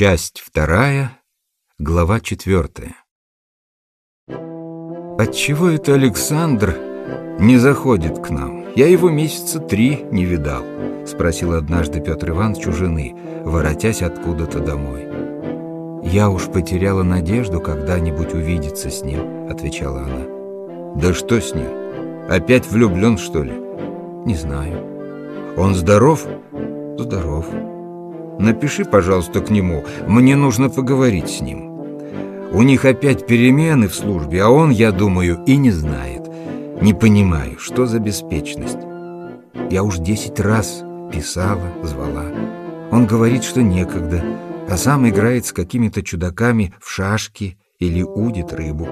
Часть вторая, глава четвертая. Отчего это Александр не заходит к нам? Я его месяца три не видал, спросил однажды Петр Иванович у жены, воротясь откуда-то домой. Я уж потеряла надежду когда-нибудь увидеться с ним, отвечала она. Да что с ним? Опять влюблен, что ли? Не знаю. Он здоров? Здоров. Напиши, пожалуйста, к нему. Мне нужно поговорить с ним. У них опять перемены в службе, а он, я думаю, и не знает. Не понимаю, что за беспечность. Я уж десять раз писала, звала. Он говорит, что некогда, а сам играет с какими-то чудаками в шашки или удит рыбу.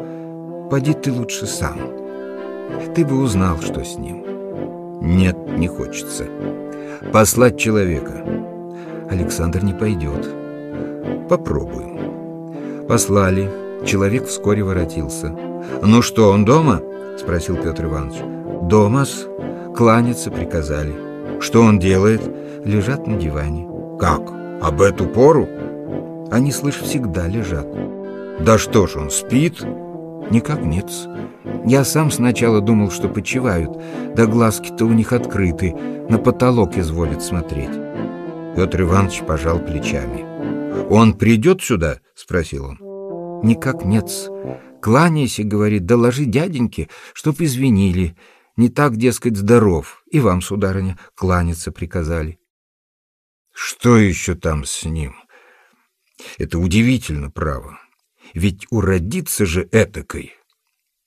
Поди ты лучше сам. Ты бы узнал, что с ним. Нет, не хочется. Послать человека. Александр не пойдет. Попробуем. Послали. Человек вскоре воротился. «Ну что, он дома?» — спросил Петр Иванович. «Дома-с. Кланяться приказали. Что он делает?» «Лежат на диване». «Как? Об эту пору?» «Они, слышь, всегда лежат». «Да что ж, он спит?» «Никак нет -с. Я сам сначала думал, что почивают, да глазки-то у них открыты, на потолок изволят смотреть». Петр Иванович пожал плечами. «Он придет сюда?» — спросил он. «Никак нет. Кланяйся, — говорит, — доложи дяденьке, чтоб извинили. Не так, дескать, здоров. И вам, сударыня, кланяться приказали». «Что еще там с ним?» «Это удивительно, право. Ведь уродиться же этакой.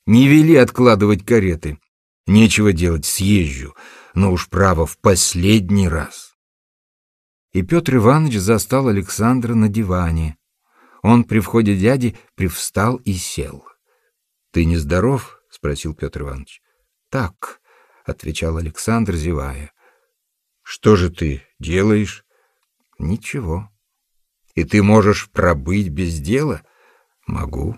Не вели откладывать кареты. Нечего делать, съезжу, но уж право в последний раз». И Петр Иванович застал Александра на диване. Он при входе дяди привстал и сел. — Ты нездоров? — спросил Петр Иванович. — Так, — отвечал Александр, зевая. — Что же ты делаешь? — Ничего. — И ты можешь пробыть без дела? — Могу.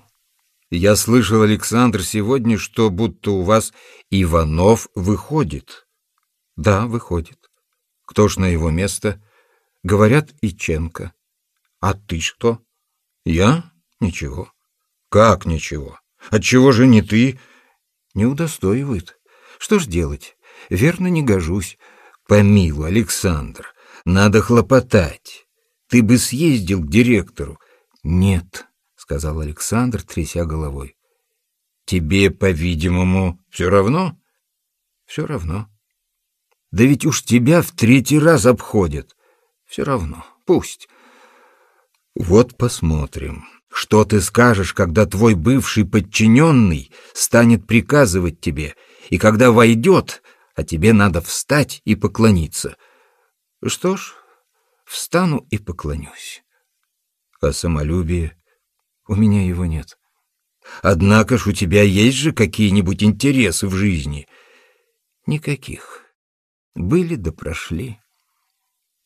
Я слышал, Александр, сегодня, что будто у вас Иванов выходит. — Да, выходит. Кто ж на его место? — Говорят, Иченко. А ты что? Я? Ничего. Как ничего? Отчего же не ты? Не удостоивает. Что ж делать? Верно, не гожусь. Помилуй, Александр, надо хлопотать. Ты бы съездил к директору. Нет, сказал Александр, тряся головой. Тебе, по-видимому, все равно? Все равно. Да ведь уж тебя в третий раз обходят. Все равно, пусть. Вот посмотрим, что ты скажешь, когда твой бывший подчиненный станет приказывать тебе, и когда войдет, а тебе надо встать и поклониться. Что ж, встану и поклонюсь. А самолюбие? У меня его нет. Однако ж у тебя есть же какие-нибудь интересы в жизни? Никаких. Были да прошли.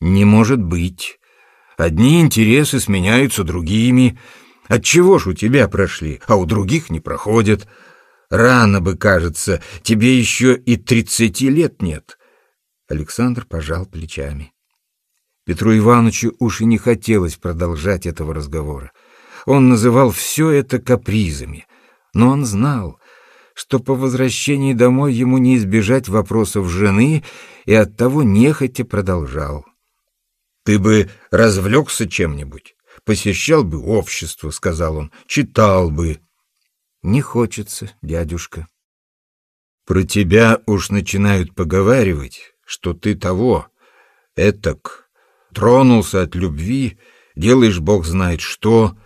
Не может быть. Одни интересы сменяются другими. Отчего ж у тебя прошли, а у других не проходят? Рано бы, кажется, тебе еще и тридцати лет нет. Александр пожал плечами. Петру Ивановичу уж и не хотелось продолжать этого разговора. Он называл все это капризами, но он знал, что по возвращении домой ему не избежать вопросов жены, и оттого нехотя продолжал. Ты бы развлекся чем-нибудь, посещал бы общество, — сказал он, — читал бы. Не хочется, дядюшка. Про тебя уж начинают поговаривать, что ты того, этак, тронулся от любви, делаешь бог знает что,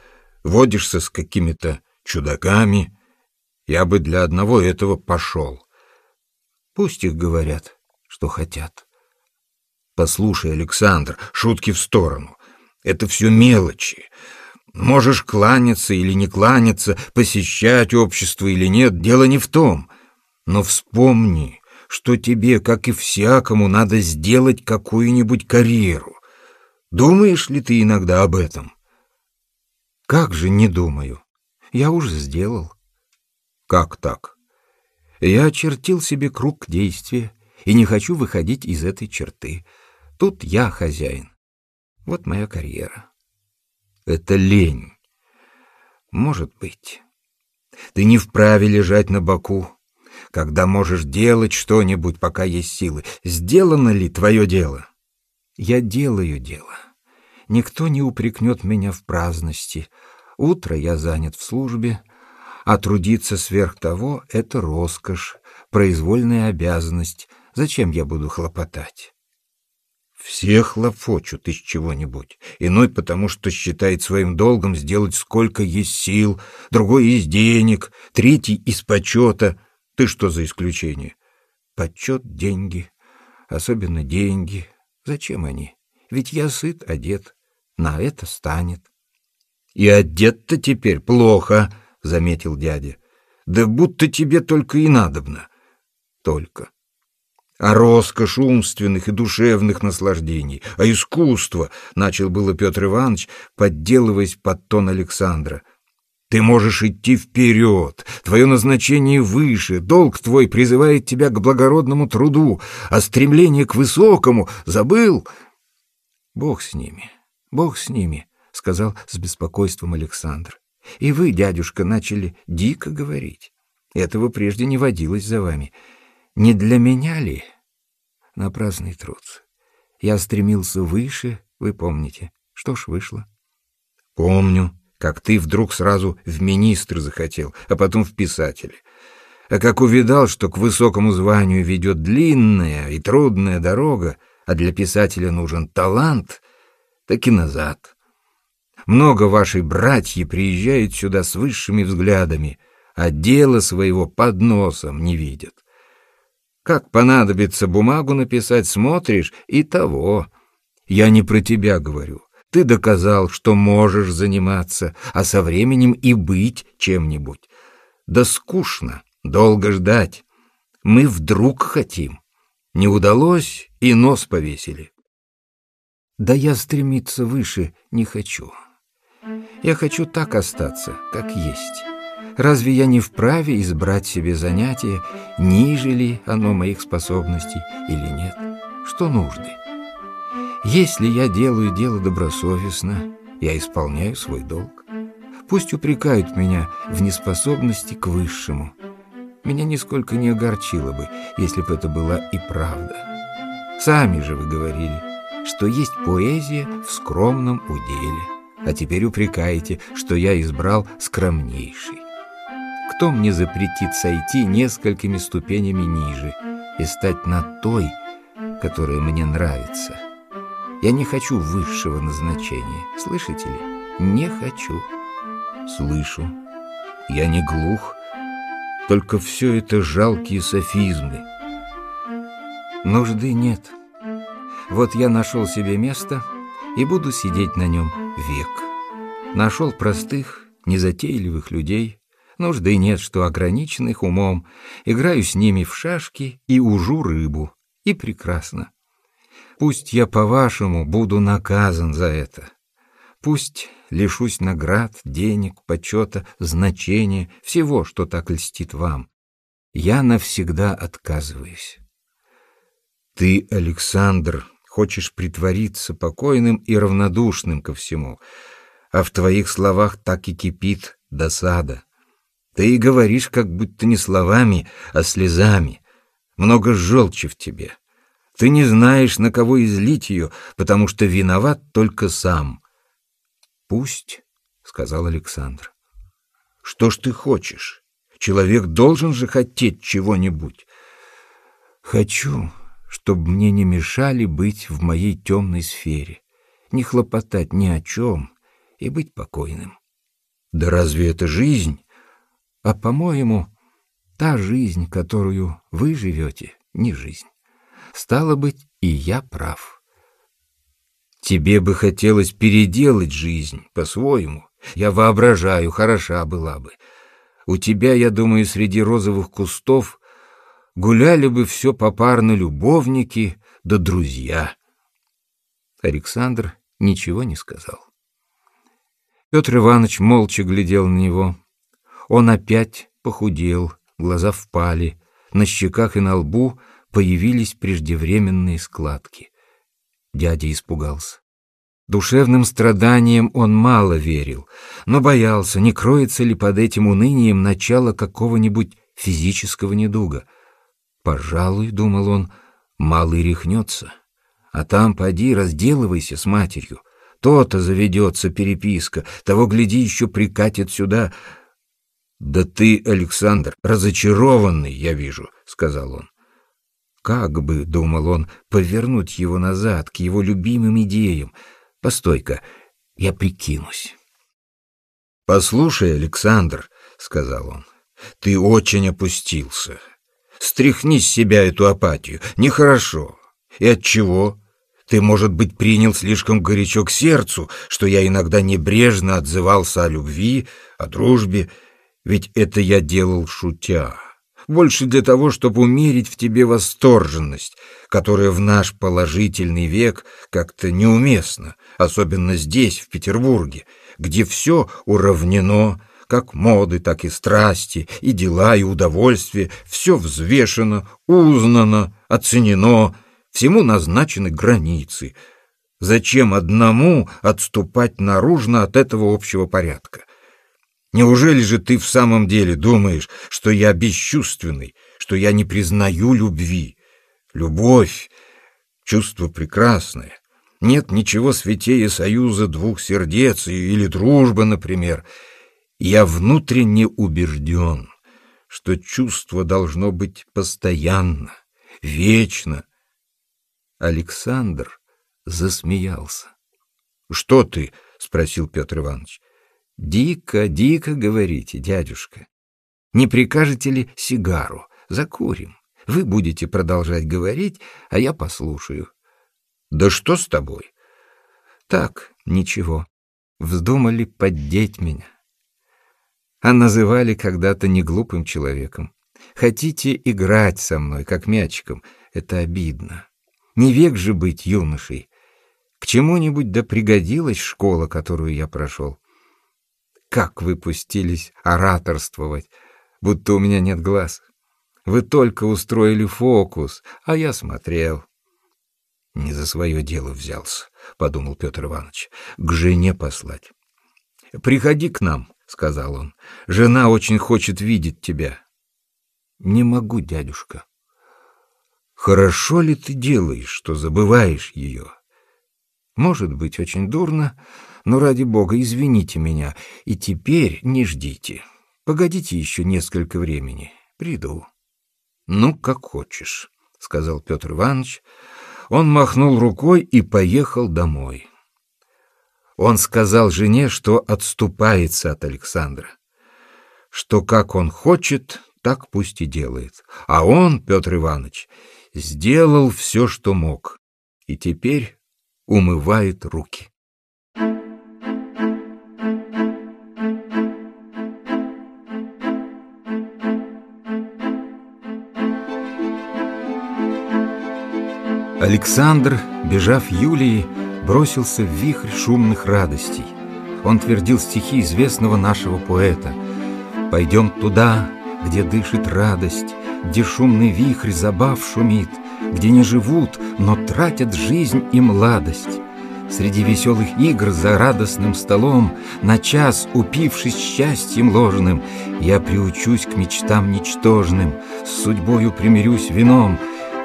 водишься с какими-то чудаками. Я бы для одного этого пошел. Пусть их говорят, что хотят. Послушай, Александр, шутки в сторону. Это все мелочи. Можешь кланяться или не кланяться, посещать общество или нет, дело не в том. Но вспомни, что тебе, как и всякому, надо сделать какую-нибудь карьеру. Думаешь ли ты иногда об этом? Как же не думаю. Я уже сделал. Как так? Я очертил себе круг действия и не хочу выходить из этой черты. Тут я хозяин. Вот моя карьера. Это лень. Может быть. Ты не вправе лежать на боку, когда можешь делать что-нибудь, пока есть силы. Сделано ли твое дело? Я делаю дело. Никто не упрекнет меня в праздности. Утро я занят в службе, а трудиться сверх того — это роскошь, произвольная обязанность. Зачем я буду хлопотать? Все хлопочут из чего-нибудь. Иной потому, что считает своим долгом сделать сколько есть сил, другой из денег, третий из почета. Ты что за исключение? Почет — деньги, особенно деньги. Зачем они? Ведь я сыт, одет. На это станет. И одет-то теперь плохо, — заметил дядя. Да будто тебе только и надобно. Только а роскошь умственных и душевных наслаждений, а искусство, — начал было Петр Иванович, подделываясь под тон Александра. Ты можешь идти вперед, твое назначение выше, долг твой призывает тебя к благородному труду, а стремление к высокому забыл. Бог с ними, Бог с ними, — сказал с беспокойством Александр. И вы, дядюшка, начали дико говорить. Этого прежде не водилось за вами. Не для меня ли? Напрасный труд. Я стремился выше, вы помните. Что ж, вышло. Помню, как ты вдруг сразу в министр захотел, а потом в писатели. А как увидал, что к высокому званию ведет длинная и трудная дорога, а для писателя нужен талант, так и назад. Много вашей братьи приезжают сюда с высшими взглядами, а дело своего под носом не видят. Как понадобится бумагу написать, смотришь, и того. Я не про тебя говорю. Ты доказал, что можешь заниматься, а со временем и быть чем-нибудь. Да скучно, долго ждать. Мы вдруг хотим. Не удалось, и нос повесили. Да я стремиться выше не хочу. Я хочу так остаться, как есть. Разве я не вправе избрать себе занятие, ниже ли оно моих способностей или нет? Что нужды? Если я делаю дело добросовестно, я исполняю свой долг. Пусть упрекают меня в неспособности к высшему. Меня нисколько не огорчило бы, если бы это была и правда. Сами же вы говорили, что есть поэзия в скромном уделе, а теперь упрекаете, что я избрал скромнейший. Кто мне запретит сойти несколькими ступенями ниже и стать на той, которая мне нравится? Я не хочу высшего назначения, слышите ли? Не хочу. Слышу. Я не глух, только все это жалкие софизмы. Нужды нет. Вот я нашел себе место и буду сидеть на нем век. Нашел простых, незатейливых людей, Нужды нет, что ограниченных умом. Играю с ними в шашки и ужу рыбу. И прекрасно. Пусть я, по-вашему, буду наказан за это. Пусть лишусь наград, денег, почета, значения, всего, что так льстит вам. Я навсегда отказываюсь. Ты, Александр, хочешь притвориться покойным и равнодушным ко всему, а в твоих словах так и кипит досада. Ты и говоришь, как будто не словами, а слезами. Много желчи в тебе. Ты не знаешь, на кого излить ее, потому что виноват только сам. «Пусть», — сказал Александр. «Что ж ты хочешь? Человек должен же хотеть чего-нибудь». «Хочу, чтобы мне не мешали быть в моей темной сфере, не хлопотать ни о чем и быть покойным». «Да разве это жизнь?» А, по-моему, та жизнь, которую вы живете, не жизнь. Стало быть, и я прав. Тебе бы хотелось переделать жизнь по-своему. Я воображаю, хороша была бы. У тебя, я думаю, среди розовых кустов гуляли бы все попарно любовники да друзья. Александр ничего не сказал. Петр Иванович молча глядел на него, он опять похудел, глаза впали, на щеках и на лбу появились преждевременные складки. Дядя испугался. Душевным страданиям он мало верил, но боялся, не кроется ли под этим унынием начало какого-нибудь физического недуга. «Пожалуй, — думал он, — малый рехнется, а там поди разделывайся с матерью. То-то заведется переписка, того, гляди, еще прикатит сюда. «Да ты, Александр, разочарованный, я вижу», — сказал он. Как бы, — думал он, — повернуть его назад, к его любимым идеям — Постой-ка, я прикинусь. «Послушай, Александр», — сказал он, — «ты очень опустился. Стряхни с себя эту апатию. Нехорошо. И от чего? Ты, может быть, принял слишком горячо к сердцу, что я иногда небрежно отзывался о любви, о дружбе, ведь это я делал шутя. Больше для того, чтобы умерить в тебе восторженность, которая в наш положительный век как-то неуместна, особенно здесь, в Петербурге, где все уравнено, как моды, так и страсти, и дела, и удовольствия, все взвешено, узнано, оценено, всему назначены границы. Зачем одному отступать наружно от этого общего порядка? Неужели же ты в самом деле думаешь, что я бесчувственный, что я не признаю любви? Любовь — чувство прекрасное, нет ничего святее союза двух сердец или дружбы, например. Я внутренне убежден, что чувство должно быть постоянно, вечно. Александр засмеялся. — Что ты? — спросил Петр Иванович. — Дико, дико говорите, дядюшка. Не прикажете ли сигару? Закурим. Вы будете продолжать говорить, а я послушаю. Да что с тобой? Так, ничего. Вздумали поддеть меня. А называли когда-то неглупым человеком. Хотите играть со мной, как мячиком? Это обидно. Не век же быть юношей. К чему-нибудь да пригодилась школа, которую я прошел. Как вы пустились ораторствовать, будто у меня нет глаз. Вы только устроили фокус, а я смотрел. Не за свое дело взялся, — подумал Петр Иванович, — к жене послать. — Приходи к нам, — сказал он. — Жена очень хочет видеть тебя. — Не могу, дядюшка. — Хорошо ли ты делаешь, что забываешь ее? — Может быть, очень дурно, но ради бога, извините меня, и теперь не ждите. Погодите еще несколько времени. Приду. — Ну, как хочешь, — сказал Петр Иванович, — он махнул рукой и поехал домой. Он сказал жене, что отступается от Александра, что как он хочет, так пусть и делает. А он, Петр Иванович, сделал все, что мог, и теперь умывает руки. Александр, бежав Юлии, бросился в вихрь шумных радостей. Он твердил стихи известного нашего поэта «Пойдем туда, где дышит радость, где шумный вихрь забав шумит, где не живут, но тратят жизнь и младость». Среди веселых игр за радостным столом, На час, упившись счастьем ложным, Я приучусь к мечтам ничтожным, С судьбою примирюсь вином,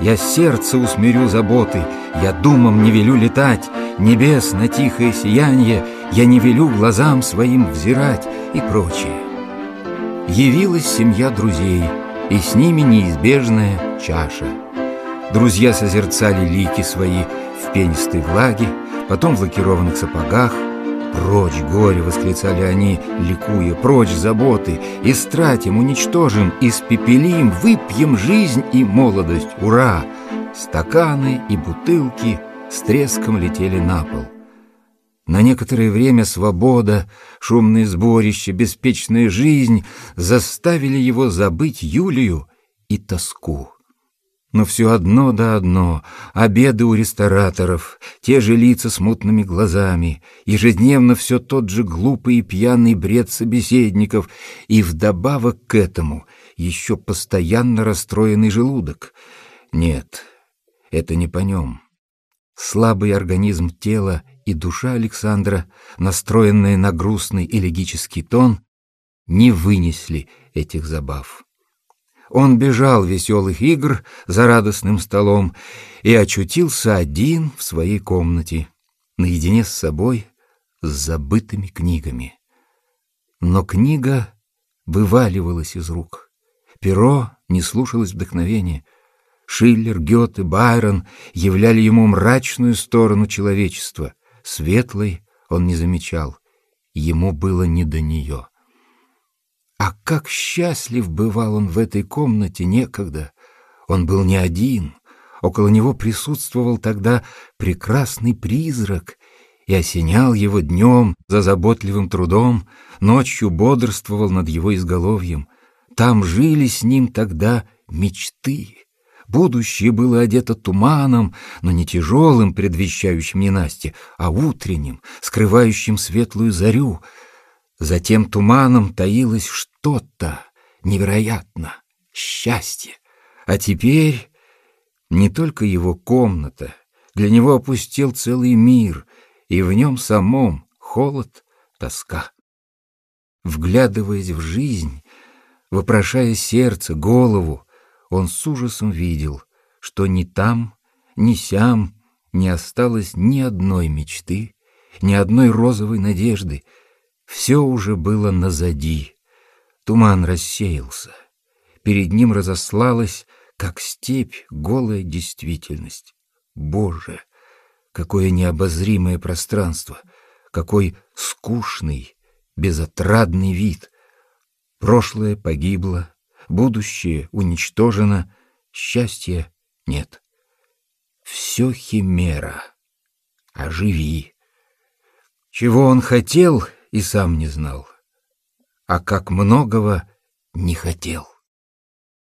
я сердце усмирю заботы, я думам не велю летать, Небес на тихое сияние я не велю глазам своим взирать и прочее. Явилась семья друзей, и с ними неизбежная чаша. Друзья созерцали лики свои в пенистой влаге, потом в лакированных сапогах, Прочь горе, восклицали они, ликуя, прочь заботы, Истратим, уничтожим, испепелим, выпьем жизнь и молодость, ура! Стаканы и бутылки с треском летели на пол. На некоторое время свобода, шумное сборище, беспечная жизнь заставили его забыть Юлию и тоску. Но все одно да одно — обеды у рестораторов, те же лица с мутными глазами, ежедневно все тот же глупый и пьяный бред собеседников, и вдобавок к этому еще постоянно расстроенный желудок. Нет, это не по нем. Слабый организм тела и душа Александра, настроенная на грустный элегический тон, не вынесли этих забав. Он бежал веселых игр за радостным столом и очутился один в своей комнате, наедине с собой, с забытыми книгами. Но книга вываливалась из рук. Перо не слушалось вдохновения. Шиллер, Гёте, Байрон являли ему мрачную сторону человечества. Светлой он не замечал. Ему было не до нее. А как счастлив бывал он в этой комнате некогда! Он был не один. Около него присутствовал тогда прекрасный призрак и осенял его днем за заботливым трудом, ночью бодрствовал над его изголовьем. Там жили с ним тогда мечты. Будущее было одето туманом, но не тяжелым, предвещающим ненастье, а утренним, скрывающим светлую зарю. За тем туманом таилось что-то невероятно, счастье. А теперь не только его комната, для него опустел целый мир, и в нем самом холод, тоска. Вглядываясь в жизнь, вопрошая сердце, голову, он с ужасом видел, что ни там, ни сям не осталось ни одной мечты, ни одной розовой надежды. Все уже было назади. Туман рассеялся. Перед ним разослалась, как степь, голая действительность. Боже, какое необозримое пространство, какой скучный, безотрадный вид. Прошлое погибло, будущее уничтожено, счастья нет. Все химера. Оживи. Чего он хотел и сам не знал, а как многого не хотел.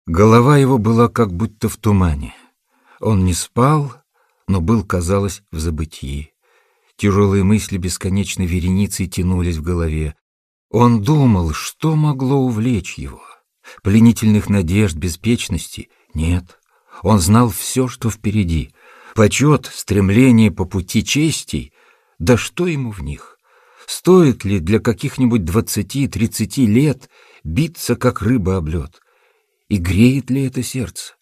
Голова его была как будто в тумане. Он не спал, но был, казалось, в забытии. Тяжелые мысли бесконечной вереницей тянулись в голове. Он думал, что могло увлечь его. Пленительных надежд, беспечности нет. Он знал все, что впереди. Почет, стремление по пути честей, да что ему в них? Стоит ли для каких-нибудь двадцати-тридцати лет биться, как рыба об лед? И греет ли это сердце?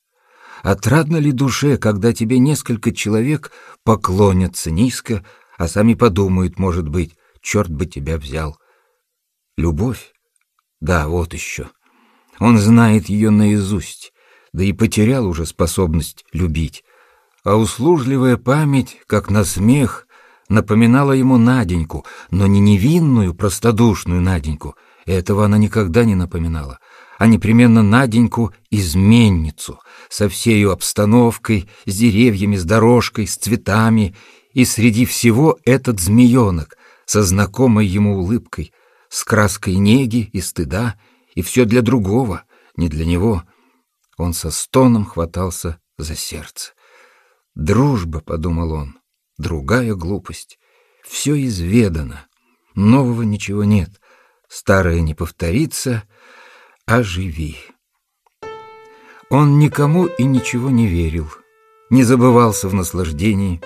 Отрадно ли душе, когда тебе несколько человек поклонятся низко, а сами подумают, может быть, черт бы тебя взял? Любовь? Да, вот еще. Он знает ее наизусть, да и потерял уже способность любить. А услужливая память, как на смех, напоминала ему Наденьку, но не невинную, простодушную Наденьку. Этого она никогда не напоминала, а непременно Наденьку-изменницу, со всею обстановкой, с деревьями, с дорожкой, с цветами, и среди всего этот змеенок со знакомой ему улыбкой, с краской неги и стыда, и все для другого, не для него. Он со стоном хватался за сердце. «Дружба», — подумал он, — «другая глупость. Все изведано, нового ничего нет, старое не повторится, а живи». Он никому и ничего не верил, не забывался в наслаждении,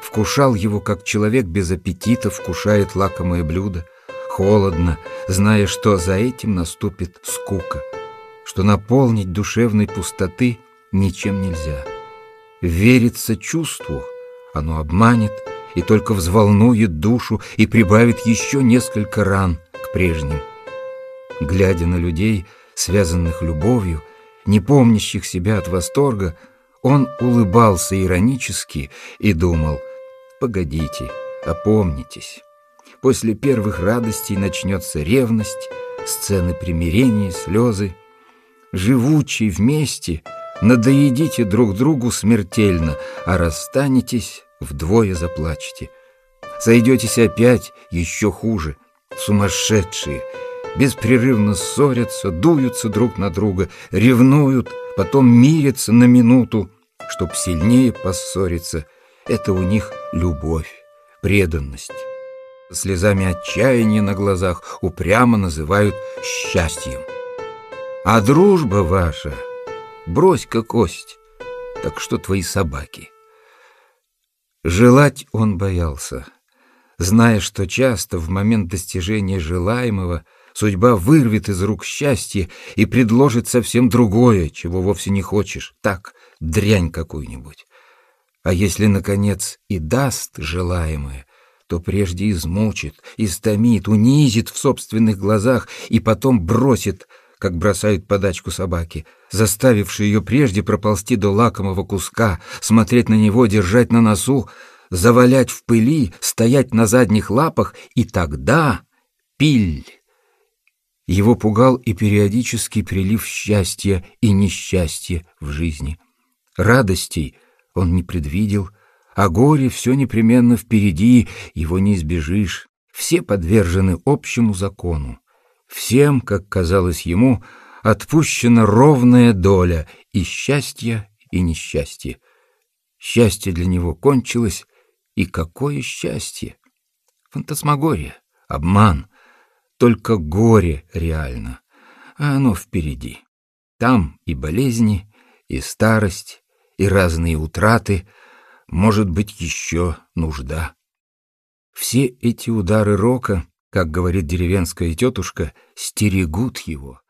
вкушал его, как человек без аппетита вкушает лакомое блюдо, холодно, зная, что за этим наступит скука, что наполнить душевной пустоты ничем нельзя. Верится чувству, оно обманет и только взволнует душу и прибавит еще несколько ран к прежним. Глядя на людей, связанных любовью, не помнящих себя от восторга, он улыбался иронически и думал, «Погодите, опомнитесь». После первых радостей начнется ревность, сцены примирения, слезы. Живучие вместе, надоедите друг другу смертельно, а расстанетесь, вдвое заплачете. Сойдетесь опять еще хуже, сумасшедшие, беспрерывно ссорятся, дуются друг на друга, ревнуют, потом мирятся на минуту, чтоб сильнее поссориться. Это у них любовь, преданность слезами отчаяния на глазах упрямо называют счастьем. А дружба ваша, брось-ка кость, так что твои собаки. Желать он боялся, зная, что часто в момент достижения желаемого судьба вырвет из рук счастье и предложит совсем другое, чего вовсе не хочешь, так, дрянь какую-нибудь. А если, наконец, и даст желаемое, то прежде измучит, истомит, унизит в собственных глазах и потом бросит, как бросают подачку собаки, заставивший ее прежде проползти до лакомого куска, смотреть на него, держать на носу, завалять в пыли, стоять на задних лапах, и тогда пиль. Его пугал и периодический прилив счастья и несчастья в жизни. Радостей он не предвидел, а горе все непременно впереди, его не избежишь. Все подвержены общему закону. Всем, как казалось ему, отпущена ровная доля и счастья, и несчастья. Счастье для него кончилось, и какое счастье! Фантасмагория, обман, только горе реально, а оно впереди. Там и болезни, и старость, и разные утраты, может быть, еще нужда. Все эти удары рока, как говорит деревенская тетушка, стерегут его.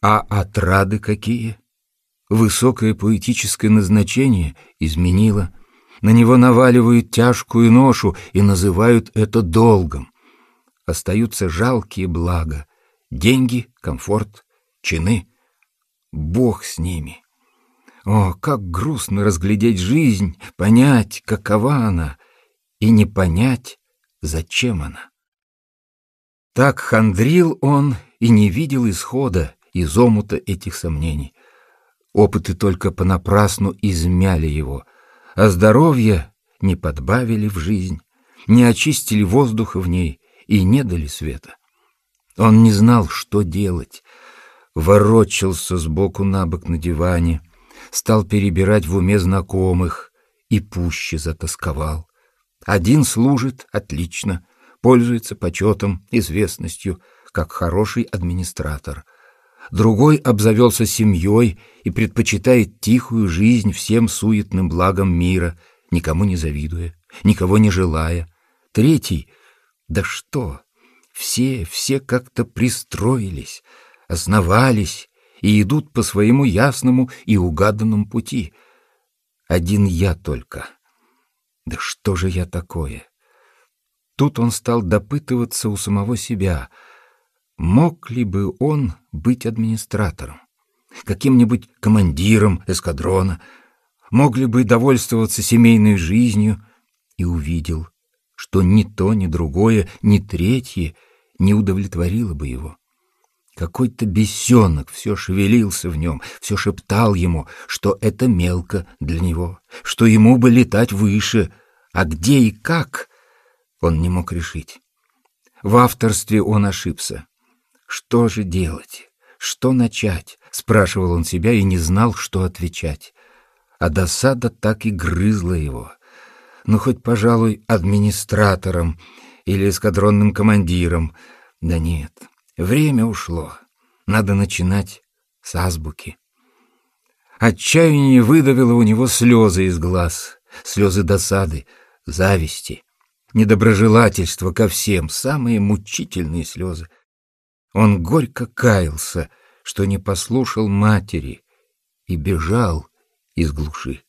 А отрады какие? Высокое поэтическое назначение изменило. На него наваливают тяжкую ношу и называют это долгом. Остаются жалкие блага. Деньги, комфорт, чины. Бог с ними. О, как грустно разглядеть жизнь, понять, какова она, и не понять, зачем она. Так хандрил он и не видел исхода, из омута этих сомнений. Опыты только понапрасну измяли его, а здоровье не подбавили в жизнь, не очистили воздуха в ней и не дали света. Он не знал, что делать, ворочался сбоку на бок на диване, стал перебирать в уме знакомых и пуще затасковал. Один служит отлично, пользуется почетом, известностью, как хороший администратор — другой обзавелся семьей и предпочитает тихую жизнь всем суетным благам мира, никому не завидуя, никого не желая. Третий — да что, все, все как-то пристроились, основались и идут по своему ясному и угаданному пути. Один я только. Да что же я такое? Тут он стал допытываться у самого себя — Мог ли бы он быть администратором, каким-нибудь командиром эскадрона, мог ли бы довольствоваться семейной жизнью, и увидел, что ни то, ни другое, ни третье не удовлетворило бы его. Какой-то бесенок все шевелился в нем, все шептал ему, что это мелко для него, что ему бы летать выше, а где и как он не мог решить. В авторстве он ошибся. Что же делать? Что начать? Спрашивал он себя и не знал, что отвечать. А досада так и грызла его. Ну, хоть, пожалуй, администратором или эскадронным командиром. Да нет, время ушло. Надо начинать с азбуки. Отчаяние выдавило у него слезы из глаз, слезы досады, зависти, недоброжелательства ко всем, самые мучительные слезы. Он горько каялся, что не послушал матери и бежал из глуши.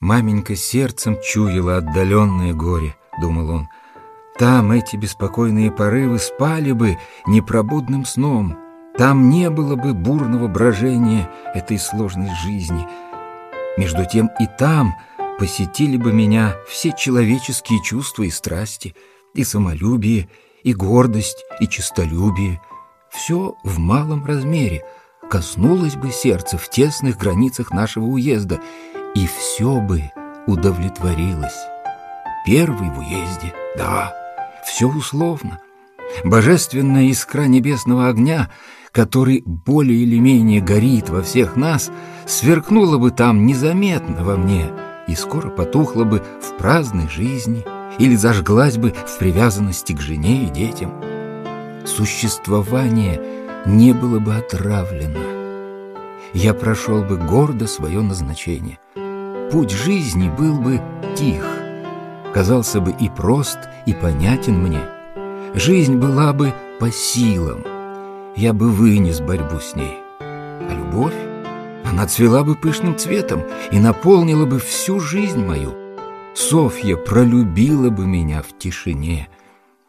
Маменька сердцем чуяла отдаленное горе, думал он. Там эти беспокойные порывы спали бы непробудным сном. Там не было бы бурного брожения этой сложной жизни. Между тем и там посетили бы меня все человеческие чувства и страсти, и самолюбие, и гордость, и честолюбие. Все в малом размере, коснулось бы сердца в тесных границах нашего уезда, и все бы удовлетворилось. Первый в уезде, да, все условно. Божественная искра небесного огня, который более или менее горит во всех нас, сверкнула бы там незаметно во мне и скоро потухла бы в праздной жизни — или зажглась бы в привязанности к жене и детям. Существование не было бы отравлено. Я прошел бы гордо свое назначение. Путь жизни был бы тих. казался бы и прост, и понятен мне. Жизнь была бы по силам, я бы вынес борьбу с ней. А любовь? Она цвела бы пышным цветом и наполнила бы всю жизнь мою. Софья пролюбила бы меня в тишине.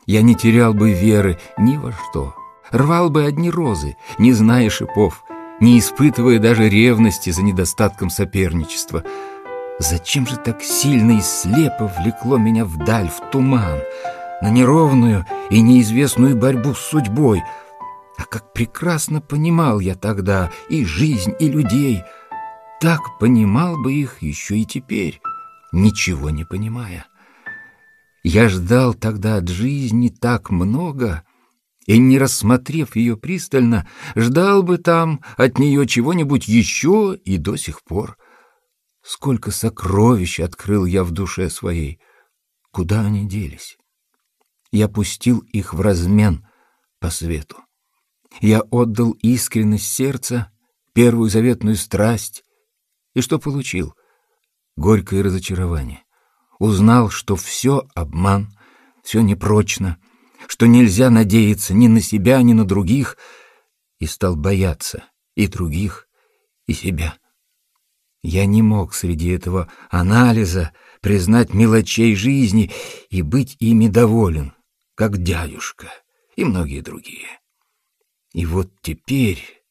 Я не терял бы веры ни во что. Рвал бы одни розы, не зная шипов, не испытывая даже ревности за недостатком соперничества. Зачем же так сильно и слепо влекло меня вдаль, в туман, на неровную и неизвестную борьбу с судьбой — а как прекрасно понимал я тогда и жизнь, и людей. Так понимал бы их еще и теперь, ничего не понимая. Я ждал тогда от жизни так много, и, не рассмотрев ее пристально, ждал бы там от нее чего-нибудь еще и до сих пор. Сколько сокровищ открыл я в душе своей, куда они делись? Я пустил их в размен по свету. Я отдал искренность сердца, первую заветную страсть. И что получил? Горькое разочарование. Узнал, что все обман, все непрочно, что нельзя надеяться ни на себя, ни на других, и стал бояться и других, и себя. Я не мог среди этого анализа признать мелочей жизни и быть ими доволен, как дядюшка и многие другие. И вот теперь